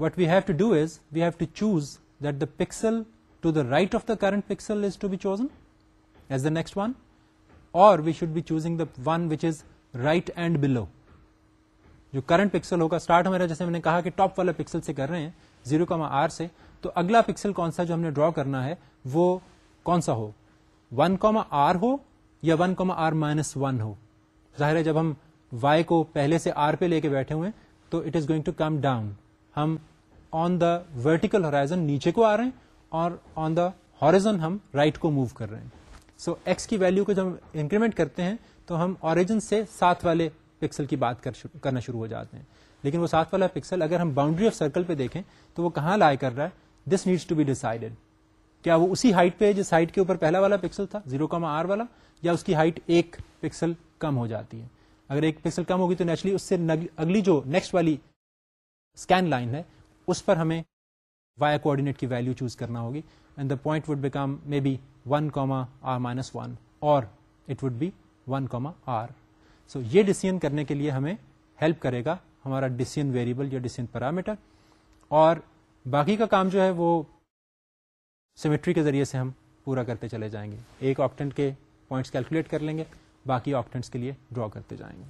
what we have to do is we have to choose that the pixel to the the right of current pixel is to be chosen as the next one or we should be choosing the one which is right and below جو current pixel ہوگا start ہمارا جیسے میں نے کہا کہ top والے pixel سے کر رہے ہیں زیرو کا آر سے تو اگلا پکسل کون سا جو ہم نے ڈرا کرنا ہے وہ کون سا ہو ون کوما آر ہو یا one comma r minus one ہو ظاہر ہے جب ہم وائی کو پہلے سے آر پہ لے کے بیٹھے ہوئے تو it is going to come down hmm on the vertical horizon نیچے کو آ رہے ہیں اور آن دا ہارزن ہم رائٹ right کو موو کر رہے ہیں سو so, ایکس کی ویلو کو جب ہم انکریمنٹ کرتے ہیں تو ہم آرجن سے ساتھ والے پکسل کی بات کر شروع, کرنا شروع ہو جاتے ہیں لیکن وہ ساتھ والا پکسل اگر ہم باؤنڈری آف سرکل پہ دیکھیں تو وہ کہاں لائے کر رہا ہے this needs to be decided کیا وہ اسی ہائٹ پہ جس ہائٹ کے اوپر پہلا والا پکسل تھا زیرو کام آر والا یا اس کی ہائٹ ایک پکسل کم ہو جاتی ہے اگر ایک پکسل کم ہوگی تو نیچرلی اس سے اگلی جو نیکسٹ والی اسکین لائن ہے اس پر ہمیں وائی کوآڈینیٹ کی ویلو چوز کرنا ہوگی and the point would become may be one comma r minus one or it would be one comma r so یہ ڈیسیزن کرنے کے لیے ہمیں ہیلپ کرے گا ہمارا ڈیسیزن ویریبل یا ڈیسیزن پیرامیٹر اور باقی کا کام جو ہے وہ سیمیٹری کے ذریعے سے ہم پورا کرتے چلے جائیں گے ایک آپٹنٹ کے پوائنٹس کیلکولیٹ کر لیں گے باقی آپٹنٹس کے لیے ڈرا کرتے جائیں گے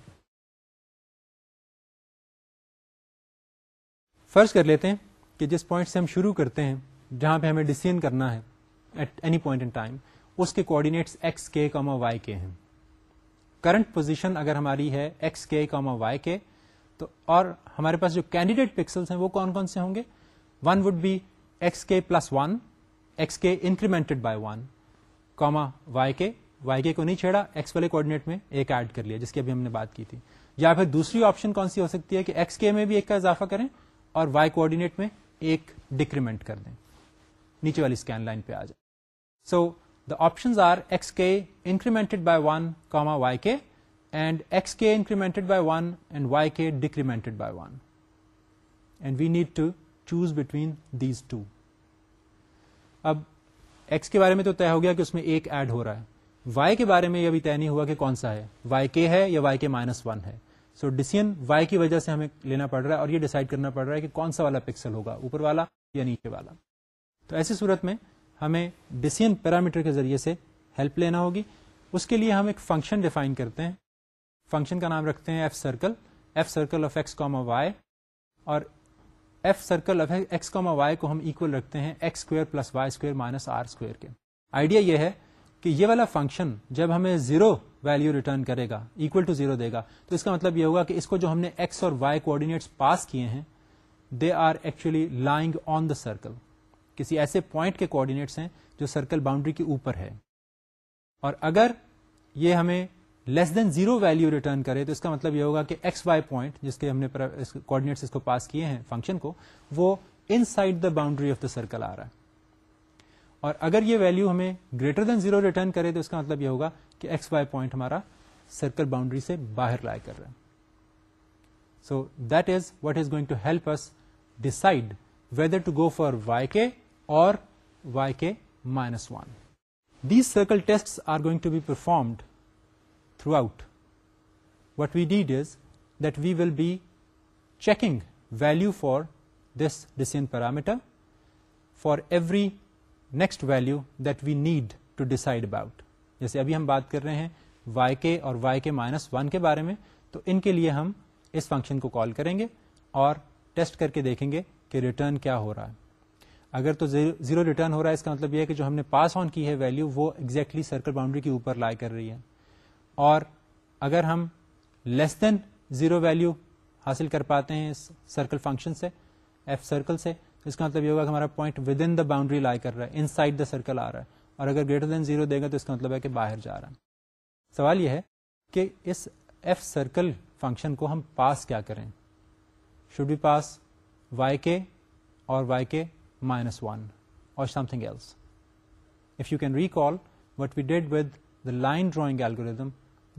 فرض کر لیتے ہیں کہ جس پوائنٹ سے ہم شروع کرتے ہیں جہاں پہ ہمیں ڈسین کرنا ہے at any point in time اس کے coordinates x k comma y k ہیں کرنٹ پوزیشن اگر ہماری ہے ایکس کے کاما وائی کے تو اور ہمارے پاس جو کینڈیڈیٹ پکسلس ہیں وہ کون کون سے ہوں گے one would be x k plus one x k incremented by one comma y k y k کو نہیں چھیڑا ایکس والے کوڈینے میں ایک ایڈ کر لیا جس کی ابھی ہم نے بات کی تھی یا پھر دوسری آپشن کون سی ہو سکتی ہے کہ ایکس کے میں بھی ایک کا اضافہ کریں اور وائی کوآڈینیٹ میں ایک ڈیکریمنٹ کر دیں نیچے والی اسکین لائن پہ آ جائے so the option are x k incremented by one comma y k and x k incremented by one and y k decremented by one and we need to choose between these two اب x کے بارے میں تو طے ہو گیا کہ اس میں ایک ایڈ ہو رہا ہے وائی کے بارے میں یہ بھی طے نہیں ہوا کہ کون سا ہے وائی کے ہے یا وائی کے مائنس ون ہے سو ڈسین وائی کی وجہ سے ہمیں لینا پڑ رہا ہے اور یہ ڈیسائڈ کرنا پڑ رہا ہے کہ کون سا والا پکسل ہوگا اوپر والا یا نیچے والا تو ایسی صورت میں ہمیں ڈسین پیرامیٹر کے ذریعے سے ہیلپ لینا ہوگی اس کے لیے ہم ایک فنکشن ڈیفائن کرتے ہیں فنکشن کا نام رکھتے ہیں f circle f circle of x comma y اور ایف سرکل اب ہے وائی کو ہم اکول رکھتے ہیں x square plus y square minus r square کے آئیڈیا یہ ہے کہ یہ والا فنکشن جب ہمیں زیرو ویلو ریٹرن کرے گا اکول ٹو زیرو دے گا تو اس کا مطلب یہ ہوگا کہ اس کو جو ہم نے ایکس اور وائی کوآڈینیٹس پاس کیے ہیں they are actually lying on the circle کسی ایسے پوائنٹ کے کوڈینیٹس ہیں جو سرکل باؤنڈری کے اوپر ہے اور اگر یہ ہمیں less than zero value return کرے تو اس کا مطلب یہ ہوگا کہ ایکس وائی پوائنٹ جس کے ہم نے اس کو پاس کیے ہیں فنکشن کو وہ inside the boundary of the circle آ رہا ہے اور اگر یہ ویلو ہمیں گریٹر دین زیرو ریٹرن کرے تو اس کا مطلب یہ ہوگا کہ ایکس وائی پوائنٹ ہمارا سرکل باؤنڈری سے باہر لائے کر رہا ہے so that is what is going to help us decide whether to go for y k or y k minus one these circle test are going to be performed throughout what we need is that we will be checking value for this decision parameter for every next value that we need to decide about جیسے ابھی ہم بات کر رہے ہیں Y کے اور Y کے مائنس ون کے بارے میں تو ان کے لیے ہم اس فنکشن کو کال کریں گے اور ٹیسٹ کر کے دیکھیں گے کہ ریٹرن کیا ہو رہا ہے اگر تو زیرو ریٹرن ہو رہا ہے اس کا مطلب یہ ہے کہ جو ہم نے پاس آن کی ہے ویلو وہ ایگزیکٹلی سرکل باؤنڈری کے اوپر لائے کر رہی ہے اور اگر ہم لیس دین زیرو ویلو حاصل کر پاتے ہیں اس سرکل فنکشن سے ایف سرکل سے اس کا مطلب یہ ہوگا کہ ہمارا point within the boundary lie کر رہا ہے ان سائڈ دا سرکل آ رہا ہے اور اگر گریٹر دین زیرو دے گا تو اس کا مطلب ہے کہ باہر جا رہا ہے سوال یہ ہے کہ اس ایف سرکل فنکشن کو ہم پاس کیا کریں شوڈ بی پاس وائی کے اور وائی کے مائنس ون اور something else if you can recall what we did with the line drawing algorithm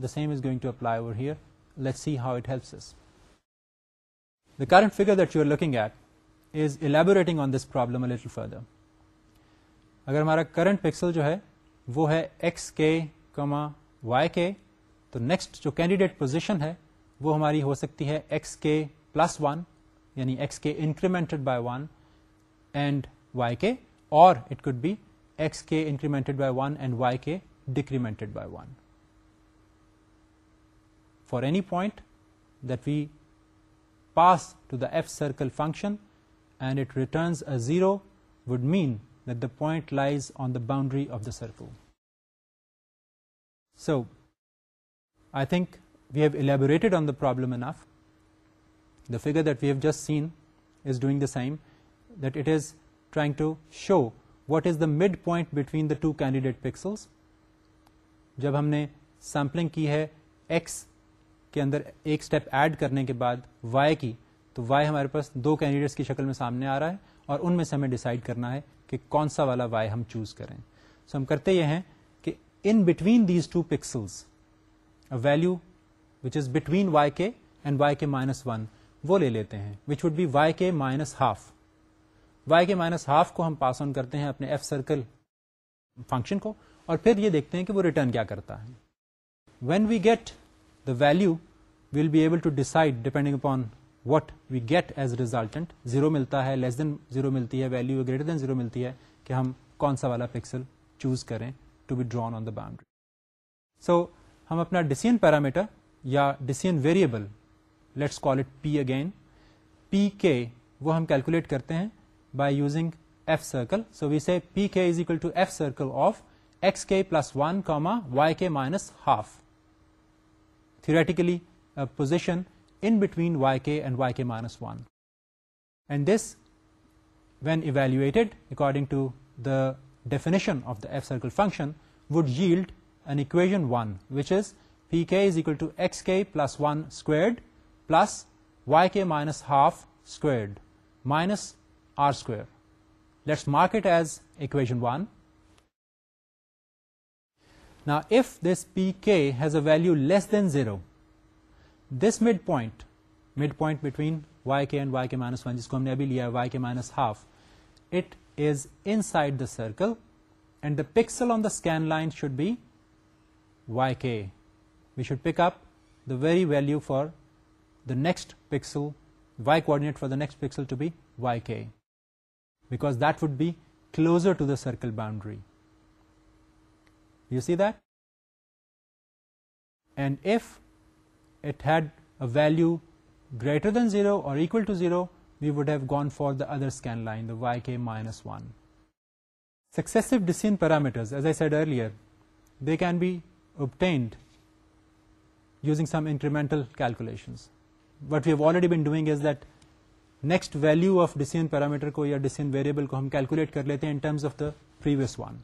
same is going to apply over here let see how it he current figure looking at is elaborating on this problem a little further اگر ہمارا current pixel جو ہے وہ ہے x k comma y کے تو next جو candidate position ہے وہ ہماری ہو سکتی ہے ایکس کے پلس ون یعنی x k incremented by one and y k اور it could be x k incremented by one and y k decremented by one any point that we pass to the f circle function and it returns a zero would mean that the point lies on the boundary of the circle so I think we have elaborated on the problem figure that we have just seen is doing the same that it is trying to show what is the mid point between the two candidate pixel جب ہم نے sampling کی ہے x کے اندر ایک step add کرنے کے بعد وائی کی تو وائی ہمارے پاس دو کینڈیڈیٹس کی شکل میں سامنے آ رہا ہے اور ان میں سے ہمیں ڈیسائڈ کرنا ہے کہ کون سا والا وائی ہم چوز کریں سو ہم کرتے یہ ہیں کہ in between these two pixels value which is between Y K and Y K minus one وہ لے لیتے ہیں which would be Y K minus half Y K minus half کو ہم پاس آن کرتے ہیں اپنے ایف سرکل فنکشن کو اور پھر یہ دیکھتے ہیں کہ وہ ریٹرن کیا کرتا ہے when we get value we'll be able to decide depending upon what we get as resultant zero ملتا ہے لیس دین زیرو ملتی ہے ملتی ہے کہ ہم کون سا والا پکسل چوز کریں ٹو بی ڈراؤنڈری سو ہم اپنا ڈیسن پیرامیٹر یا ڈسین ویریئبلگی پی کے وہ ہم کیلکولیٹ کرتے ہیں by using f circle so we see p k plus one comma y k minus half theoretically a position in between yk and yk minus 1. And this, when evaluated according to the definition of the f-circle function, would yield an equation 1, which is pk is equal to xk plus 1 squared plus yk minus half squared minus r square. Let's mark it as equation 1. If this p k has a value less than zero this mid point mid point between y k and y k minus one جس کو ہم نے بھی لیا y k minus half it is inside the circle and the pixel on the scan line should be y k we should pick up the very value for the next pixel y coordinate for the next pixel to be y k because that would be closer to the circle boundary see then if it had value greater than zero اور equal to zero we would have gone for the other y k minus one six parameter they can be obtained using some incremental calculation what we have already been doing is that next value of decision parameter کو یا decision variable کو ہم calculate کر لیتے ہیں in terms of the previous one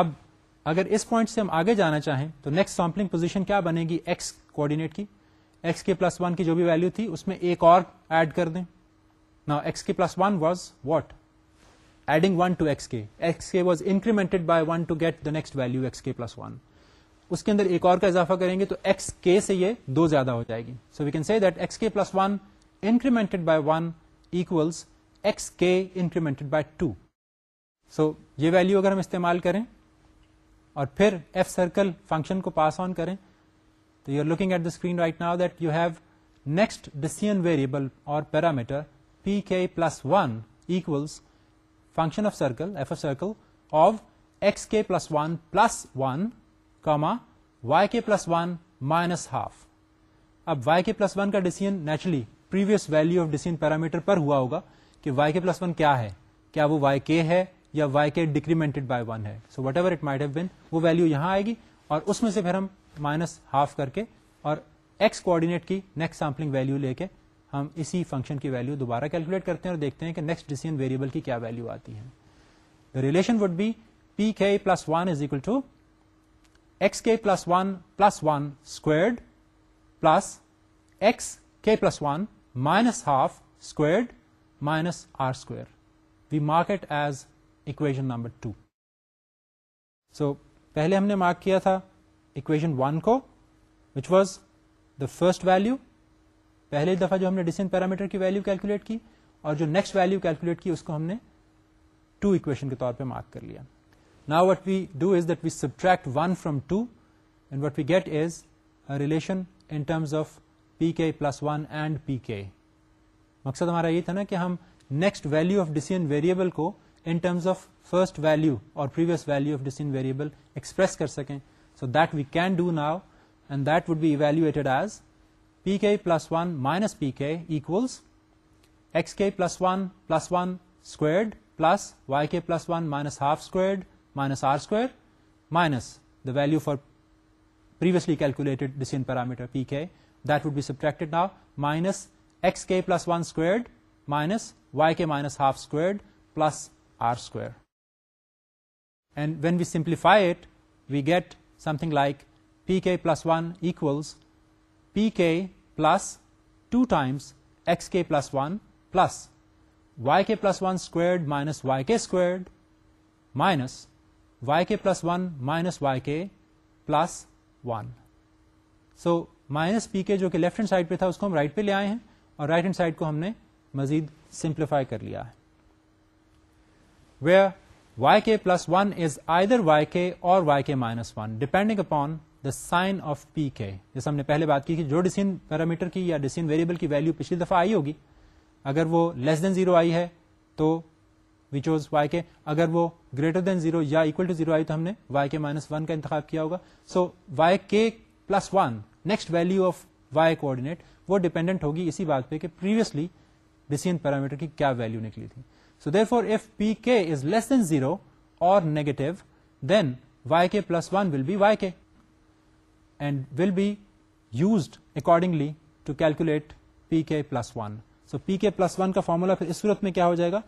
اب اگر اس پوائنٹ سے ہم آگے جانا چاہیں تو نیکسٹ سیمپلنگ پوزیشن کیا بنے گی ایکس کوڈینیٹ کی ایکس کے پلس ون کی جو بھی ویلو تھی اس میں ایک اور ایڈ کر دیں نا x k plus one was was what adding one one one two two x x x k k k by get the next value plus اس کے اندر ایک اور کا اضافہ کریں گے تو ایکس کے سے یہ دو زیادہ ہو جائے گی so we can see that x k plus one incremented by one x k incremented by two so یہ ویلو اگر ہم استعمال کریں اور پھر ایف سرکل فنکشن کو پاس آن کریں تو you are looking at the screen right now that you have next decision variable اور parameter p k plus one function of circle f circle of x k plus one plus one comma y k plus one minus half اب Y کے plus one کا naturally previous value of decision parameter پر ہوا ہوگا کہ y کے plus one کیا ہے کیا وہ وائی کے ہے یا وائی کے ڈیکریمنٹڈ بائی ون ہے so whatever it might been وہ ویلو یہاں آئے گی اور اس میں سے پھر ہم مائنس ہاف کر کے اور ایکس کی نیکسٹ سیمپلنگ ویلو لے کے ہم اسی فنکشن کی ویلو دوبارہ کیلکولیٹ کرتے ہیں اور دیکھتے ہیں کہ نیکسٹ ڈیسیزن ویریبل کی کیا ویلو آتی ہے relation would be p k plus one is equal to x k plus one plus one squared plus x k plus one minus half squared minus r square we mark it as equation number two so پہلے ہم نے mark کیا تھا equation one کو which was the first value پہلے دفعہ جو ہم نے ڈسین پیرامیٹر کی ویلو کیلکولیٹ کی اور جو نیکسٹ ویلو کیلکولیٹ کی اس کو ہم نے ٹو اکویشن کے طور پہ مارک کر لیا now what we do is that we subtract one from two and what we get is relation in terms of p k plus one and p k مقصد ہمارا یہ تھا نا کہ ہم next value of decision variable کو سکیں so that we can do now and as p k plus one minus p k plus one plus one plus y k plus one minus half minus r square minus the value for late decision parameter p k that would be subtracted now minus x k plus one minus y k minus half plus r square and when we simplify it we get something like p k plus one equals p k plus two times x k plus one plus y k plus one squared minus y k squared minus y k plus one minus y k plus one so minus p k جو کہ left hand side پہ تھا اس کو ہم right right پہ لے آئے ہیں اور رائٹ ہینڈ سائڈ کو ہم نے مزید سمپلیفائی کر لیا ہے y k plus one is either y k اور y k minus one depending upon the sign of p k جیسے ہم نے پہلے بات کی جو ڈسین پیرامیٹر کی یا ڈسین ویریبل کی ویلو پچھلی دفعہ آئی ہوگی اگر وہ لیس دین زیرو آئی ہے تو وی چوز وائی کے اگر وہ گریٹر دین زیرو یا اکول ٹو زیرو آئی تو ہم نے وائی کے مائنس ون کا انتخاب کیا ہوگا so y k plus one next value of y کو وہ ڈیپینڈنٹ ہوگی اسی بات پہ کہ پریویسلی ڈسین پیرامیٹر کی کیا ویلو نکلی تھی so there for if p k is less than zero اور negative then y k plus one will be y k and will be used accordingly to calculate p k plus one so p کے plus one کا formula پھر اس صورت میں کیا ہو جائے گا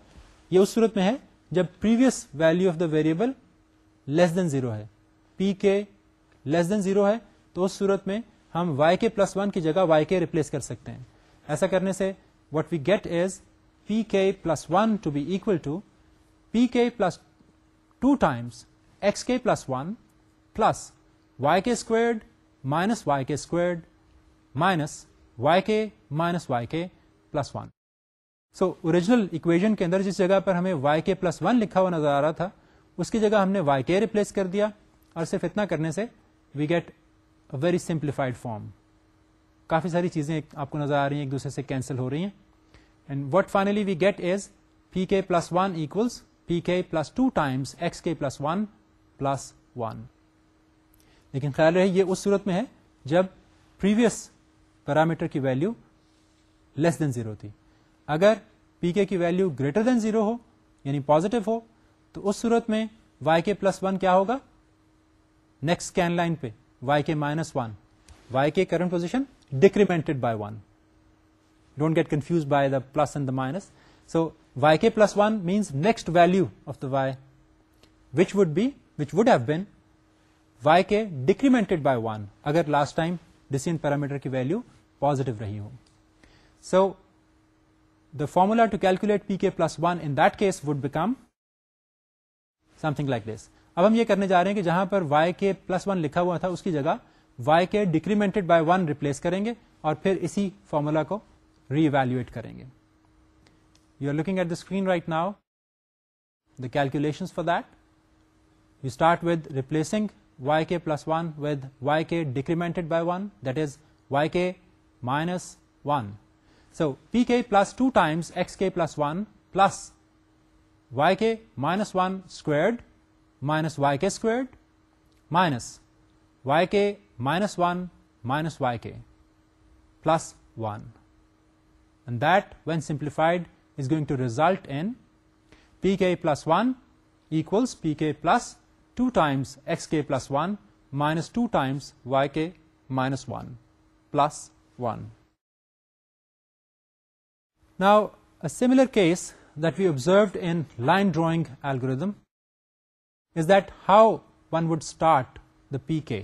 یہ اس صورت میں ہے جب previous value of the variable less than zero ہے پی کے لیس دین زیرو ہے تو اس صورت میں ہم وائی کے پلس ون کی جگہ وائی کے ریپلیس کر سکتے ہیں ایسا کرنے سے what we get is p k plus one to be to to p k plus two times x k plus one plus y k minus minus y k plus minus y k minus y k plus one so original equation کے اندر جس جگہ پر ہمیں y کے plus one لکھا ہوا نظر آ رہا تھا اس کی جگہ ہم نے وائی کے ریپلیس کر دیا اور صرف اتنا کرنے سے we get very simplified form کافی ساری چیزیں آپ کو نظر آ رہی ہیں ایک دوسرے سے کینسل ہو رہی ہیں what finally we get as p k plus one equals p k plus two times plus one plus one لیکن خیال رہی یہ اس سورت میں ہے جب پریویس پیرامیٹر كی ویلو لیس دین زیرو تھی اگر p k value greater than zero ہو یعنی پوزیٹیو ہو تو اس سورت میں وائی کے پلس ون كیا ہوگا نیکسٹ اسكین لائن پہ y k minus one y k current position decrement by one don't get confuse by the plus and the minus so y k plus one means next value of the y which we which would have been y k decrement parameter کی value positive رہی ہو so the formula to calculate p k plus one in that case would become something like this اب ہم یہ کرنے جا رہے ہیں کہ جہاں پر وائی کے پلس ون لکھا ہوا تھا اس کی جگہ وائی کے ڈیکریمنٹڈ بائی ون ریپلیس کریں گے اور پھر اسی فارمولا کو ری ایویلویٹ کریں گے you are looking at the screen right now the calculation for that you start with replacing y k plus one with y k decremented by one that is y k minus one so p k plus two times x k plus one plus y k minus one squared minus y k squared minus y k minus one minus y k plus one that simplified is going to result result p k plus one equals p plus two times x plus plus one minus two times y k minus one plus one now case that that we observed line line drawing is is that how one would start the p k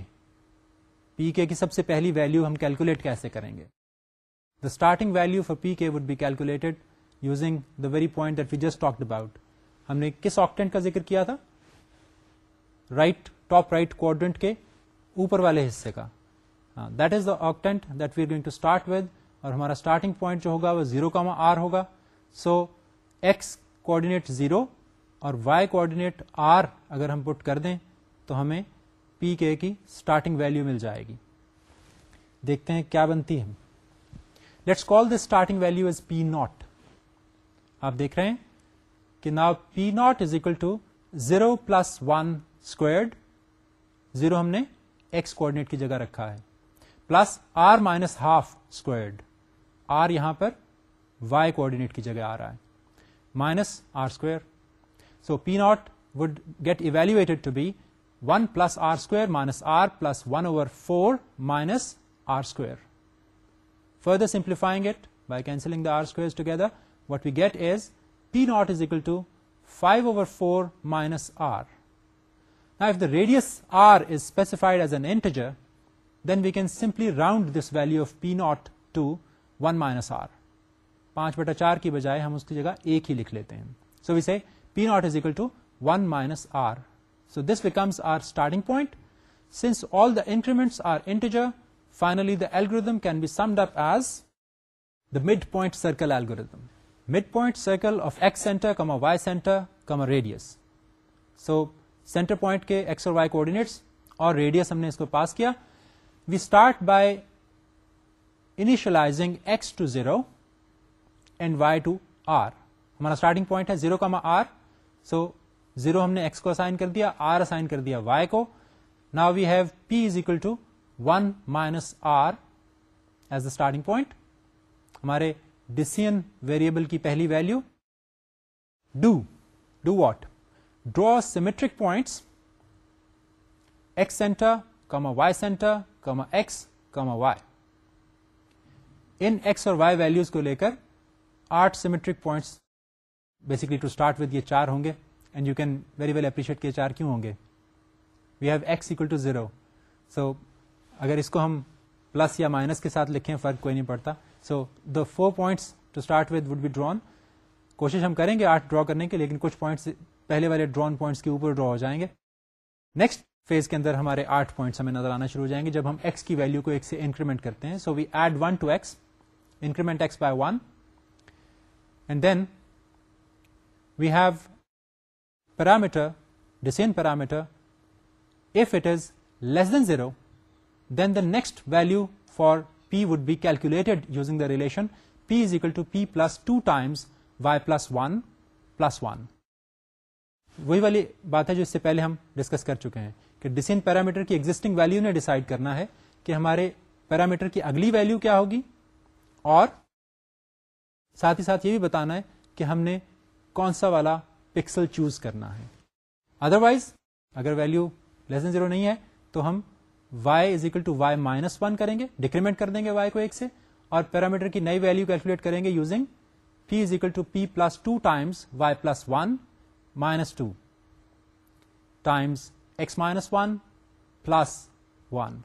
p sub سے پہلی value ہم calculate کیسے کریں گے starting value of uh p k would be calculate using the very point that we just talk about ہم نے کس octant کا ذکر کیا تھا رائٹ ٹاپ رائٹ کوڈنٹ کے اوپر والے حصے کا that is the octant that we are going to start with اور ہمارا اسٹارٹنگ پوائنٹ جو ہوگا وہ زیرو کا آر ہوگا سو ایکس کوآڈینیٹ زیرو اور وائی کوآڈینیٹ آر اگر ہم پٹ کر دیں تو ہمیں پی کے کی اسٹارٹنگ ویلو مل جائے گی دیکھتے ہیں کیا بنتی ہے let's call this starting value as P naught آپ دیکھ رہے ہیں کہ now P naught is equal to zero plus one squared zero ہم نے ایکس کوڈینیٹ کی جگہ رکھا ہے plus r minus half squared r یہاں پر وائی کوڈینیٹ کی جگہ آ رہا ہے minus r square so P naught would get to be one plus r square minus r plus one over four minus r square simplifying by cancelling together what we get as P naught is equal five over four minus r نا the radius r is specified as integer then we can simply round this value of P naught to one minus r پانچ وٹا چار کی بجائے ہم اس کی جگہ ایک ہی لکھ لیتے ہیں so we C P naught is equal to one minus r so this becomes our starting point since all the increment are integer finally the algorithm can be summed up as the mid point circle algorithm mid point circle of x center comma y center comma radius so center point کے x اور y coordinates اور radius ہم نے اس کو pass کیا we start by initializing x to zero and y to r ہمارا starting point ہے زیرو کا ہم آر سو زیرو ہم نے ایکس کو اسائن کر دیا آر اسائن کر دیا وائی کو now we have P to one minus r as the starting point ہمارے ڈسین ویریبل کی پہلی value do do what symmetric points points x center y y center x x y y x اور y values کو لے کر آٹھ symmetric points basically to start with یہ چار ہوں گے and you can very well appreciate چار کیوں ہوں گے we have x equal to zero so اگر اس کو ہم پلس یا مائنس کے ساتھ لکھیں فرق کوئی نہیں پڑتا so the four points to start with would be drawn کوشش ہم کریں گے آٹھ ڈرا کرنے کی لیکن کچھ پوائنٹس پہلے والے ڈرون پوائنٹس کے اوپر ڈرا ہو جائیں گے نیکسٹ فیز کے اندر ہمارے آٹھ پوائنٹس ہمیں نظر آنا شروع ہو جائیں گے جب ہم ایکس کی ویلو کو ایک سے انکریمنٹ کرتے ہیں so we add one to x increment x by one and then we have parameter decision parameter if it is less than zero next value for P would be calculated using the relation P is equal to P plus two times y plus one plus one وہی والی بات ہے جو اس سے پہلے ہم discuss کر چکے ہیں کہ ڈسین پیرامیٹر کی ایگزٹنگ ویلو نے ڈیسائڈ کرنا ہے کہ ہمارے پیرامیٹر کی اگلی ویلو کیا ہوگی اور ساتھ ہی ساتھ یہ بھی بتانا ہے کہ ہم نے کون سا والا پکسل چوز کرنا ہے ادروائز اگر ویلو لیسن زیرو نہیں ہے تو ہم y equal to y minus one کریں گے ڈیکریمنٹ کر دیں گے وائی کو ایک سے اور پیرامیٹر کی نئی ویلو کیلکولیٹ کریں گے using P is equal to P plus two times y plus one minus two times x minus one plus one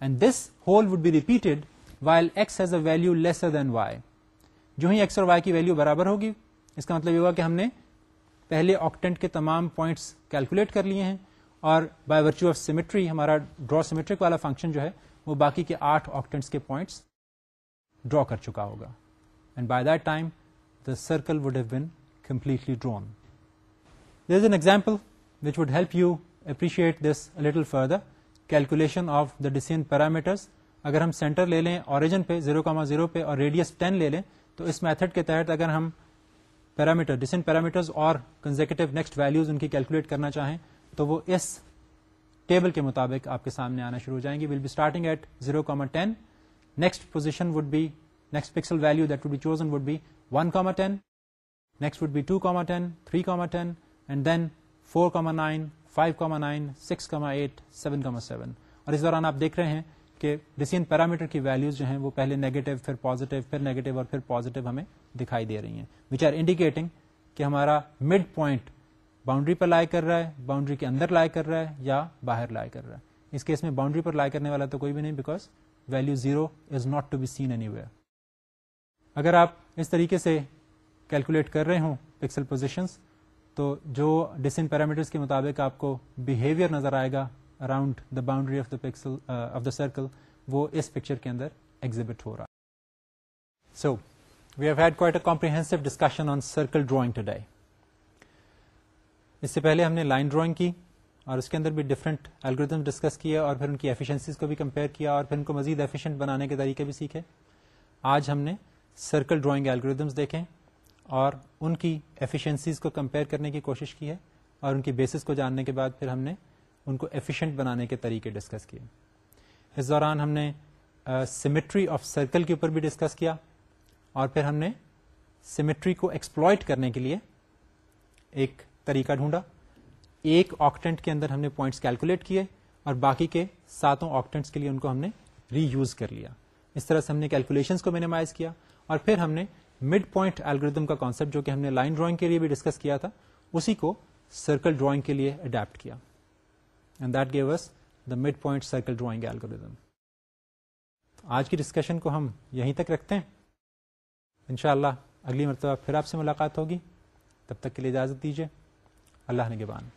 and this whole would be repeated while x has a value lesser than y جو ہی x اور Y کی value برابر ہوگی اس کا مطلب یہ ہوا کہ ہم نے پہلے آکٹینٹ کے تمام پوائنٹس کیلکولیٹ کر لیے ہیں اور بائی ورچو آف سیمیٹری ہمارا ڈرا سیمیٹرک والا فنکشن جو ہے وہ باقی کے آٹھ آکٹنٹس کے پوائنٹس ڈرا کر چکا ہوگا and by that time the circle would have been completely drawn there is an example which would help you appreciate this little further calculation of the decision parameters اگر ہم سینٹر لے لیں اوریجن پہ zero comma zero پہ اور radius ten لے لیں تو اس میتھڈ کے تحت اگر ہم پیرامیٹر ڈسینٹ پیرامیٹرز اور کنزیکٹو نیکسٹ ویلوز ان کی کیلکولیٹ کرنا چاہیں تو وہ اس ٹیبل کے مطابق آپ کے سامنے آنا شروع ہو جائیں گے will be starting at zero comma ten next position would be next pixel value that would be chosen would be one comma ten next would be two comma ten three comma ten and then four comma nine five comma nine six comma eight seven comma seven اور اس دوران آپ دیکھ رہے ہیں کہ decision parameter کی values جو ہیں وہ پہلے نیگیٹو پھر پوزیٹو اور پھر پوزیٹو ہمیں دکھائی دے رہی ہیں ویچ آر انڈیکیٹنگ کہ ہمارا مڈ پوائنٹ باؤنڈری پر لائے کر رہا ہے باؤنڈری کے اندر لائے کر رہا ہے یا باہر لائے کر رہا ہے اس کیس میں باؤنڈری پر لائے کرنے والا تو کوئی بھی نہیں because value zero is not to be seen anywhere اگر آپ اس طریقے سے کیلکولیٹ کر رہے ہوں پکسل پوزیشنس تو جو ڈسن پیرامیٹرس کے مطابق آپ کو بہیویئر نظر آئے گا around the boundary of the pixel of the circle وہ اس پکچر کے اندر ایگزیبٹ ہو رہا so we have had quite a discussion on circle drawing today اس سے پہلے ہم نے لائن ڈرائنگ کی اور اس کے اندر بھی ڈفرنٹ الگریدم ڈسکس کیا اور پھر ان کی ایفیشنسیز کو بھی کمپیئر کیا اور پھر ان کو مزید ایفیشینٹ بنانے کے طریقے بھی سیکھے آج ہم نے سرکل ڈرائنگ الگریدمس دیکھیں اور ان کی ایفیشنسیز کو کمپیئر کرنے کی کوشش کی ہے اور ان کی بیسس کو جاننے کے بعد پھر ہم نے ان کو ایفیشنٹ بنانے کے طریقے ڈسکس کیے اس دوران ہم نے سیمیٹری آف سرکل کے اوپر بھی ڈسکس کیا اور پھر ہم نے سیمیٹری کو ایکسپلوئٹ کرنے کے لیے ایک طریقہ ڈھونڈا ایک آکٹینٹ کے اندر ہم نے پوائنٹس کیلکولیٹ کیے اور باقی کے ساتوں آکٹینٹس کے لیے ان کو ہم نے ری یوز کر لیا اس طرح سے ہم نے کیلکولیشن کو مینیمائز کیا اور پھر ہم نے مڈ پوائنٹ الگریدم کا جو کہ ہم نے لائن ڈرائنگ کے لیے بھی ڈسکس کیا تھا اسی کو سرکل ڈرائنگ کے لیے اڈیپٹ کیا and that gave the mid point circle drawing آج کی ڈسکشن کو ہم یہیں تک رکھتے ہیں انشاءاللہ اگلی مرتبہ پھر آپ سے ملاقات ہوگی تب تک کے لیے اجازت دیجیے اللہ نگبان